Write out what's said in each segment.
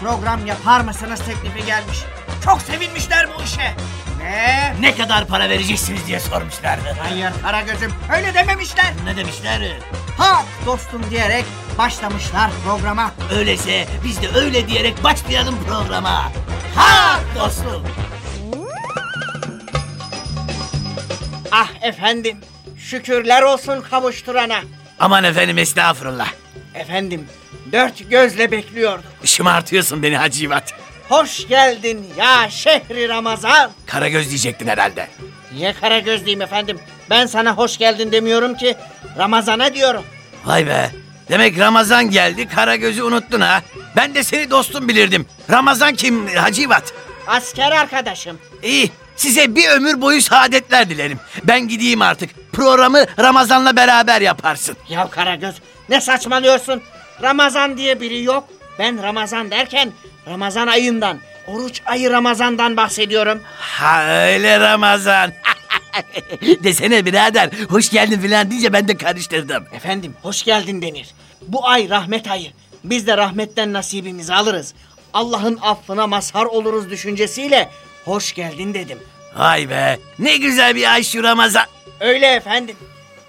program yapar mısınız teklifi gelmiş. Çok sevinmişler bu işe. Ve Ne kadar para vereceksiniz diye sormuşlardı. hayır Karagöz'üm öyle dememişler. Ne demişler? Ha dostum diyerek başlamışlar programa. Öyleyse biz de öyle diyerek başlayalım programa. Ha dostum. Ah efendim şükürler olsun kavuşturana. Aman efendim estağfurullah. Efendim dört gözle bekliyordum. Şımartıyorsun beni Hacivat. Hoş geldin ya şehri Ramazan. Karagöz diyecektin herhalde. Niye Karagöz diyeyim efendim? Ben sana hoş geldin demiyorum ki. Ramazan'a diyorum. Vay be. Demek Ramazan geldi Karagöz'ü unuttun ha. Ben de seni dostum bilirdim. Ramazan kim Hacivat? Asker arkadaşım. İyi size bir ömür boyu saadetler dilerim. Ben gideyim artık. Programı Ramazan'la beraber yaparsın. Ya Karagöz ne saçmalıyorsun? Ramazan diye biri yok. Ben Ramazan derken Ramazan ayından, oruç ayı Ramazan'dan bahsediyorum. Ha öyle Ramazan. Desene birader hoş geldin filan deyince ben de karıştırdım. Efendim hoş geldin denir. Bu ay rahmet ayı. Biz de rahmetten nasibimizi alırız. Allah'ın affına mazhar oluruz düşüncesiyle hoş geldin dedim. Vay be ne güzel bir ay şu Ramazan. Öyle efendim.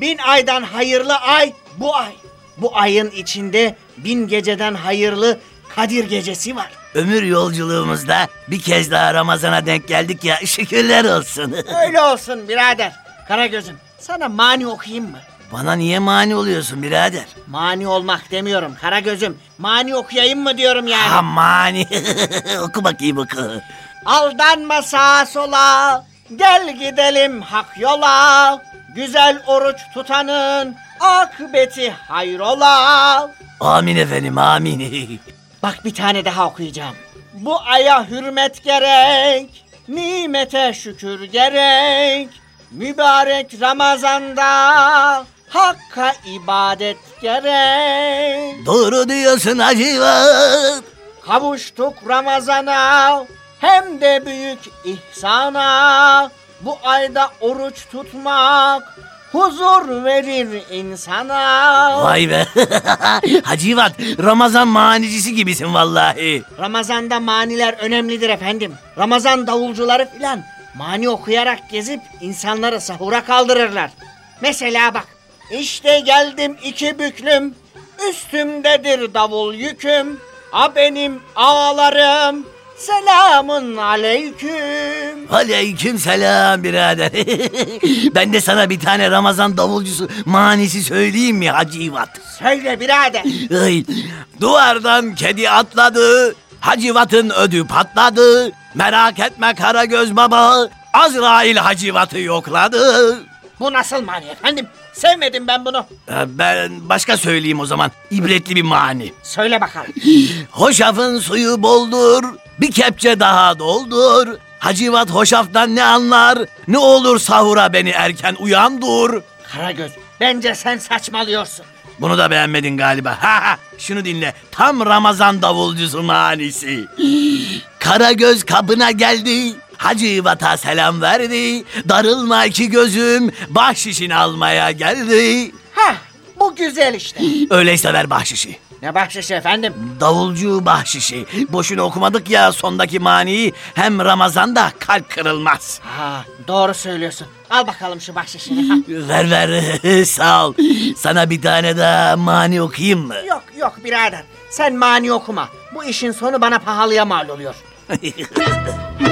Bin aydan hayırlı ay bu ay. Bu ayın içinde bin geceden hayırlı Kadir gecesi var. Ömür yolculuğumuzda bir kez daha Ramazan'a denk geldik ya şükürler olsun. Öyle olsun birader. Karagöz'üm sana mani okuyayım mı? Bana niye mani oluyorsun birader? Mani olmak demiyorum Karagöz'üm. Mani okuyayım mı diyorum yani. Ha mani. oku bakayım oku. Aldanma sağa sola, gel gidelim hak yola. Güzel oruç tutanın akıbeti hayrola. Amin efendim amin. Bak bir tane daha okuyacağım. Bu aya hürmet gerek, nimete şükür gerek. Mübarek Ramazan'da Hakka ibadet gerek. Doğru diyorsun Hacivat. Kavuştuk Ramazan'a hem de büyük ihsana. Bu ayda oruç tutmak huzur verir insana. Vay be. Hacivat Ramazan manicisi gibisin vallahi. Ramazan'da maniler önemlidir efendim. Ramazan davulcuları filan mani okuyarak gezip insanları sahura kaldırırlar. Mesela bak. İşte geldim iki büklüm, üstümdedir davul yüküm. A benim ağalarım, selamun aleyküm. Aleyküm selam birader. ben de sana bir tane Ramazan davulcusu manisi söyleyeyim mi Hacivat? Söyle birader. Ay, duvardan kedi atladı. Hacivat'ın ödü patladı. Merak etme Karagöz baba. Azrail Hacivat'ı yokladı. Bu nasıl mani efendim? Sevmedim ben bunu. Ben başka söyleyeyim o zaman. İbretli bir mani. Söyle bakalım. Hoşafın suyu boldur. Bir kepçe daha doldur. Hacivat hoşaftan ne anlar? Ne olur sahura beni erken uyandır. Karagöz, bence sen saçmalıyorsun. Bunu da beğenmedin galiba. Ha ha. Şunu dinle. Tam Ramazan davulcusu manisi. Karagöz kapına geldi. Hacı Vat'a selam verdi. Darılma iki gözüm. Bahşişini almaya geldi. Hah, bu güzel işte. Öyleyse ver bahşişi. Ne bahşişi efendim? Davulcu bahşişi. Boşuna okumadık ya sondaki maniyi. Hem Ramazan'da kalp kırılmaz. Ha, doğru söylüyorsun. Al bakalım şu bahşişini. Ver ver sağ ol. Sana bir tane daha mani okuyayım mı? yok yok birader. Sen mani okuma. Bu işin sonu bana pahalıya mal oluyor.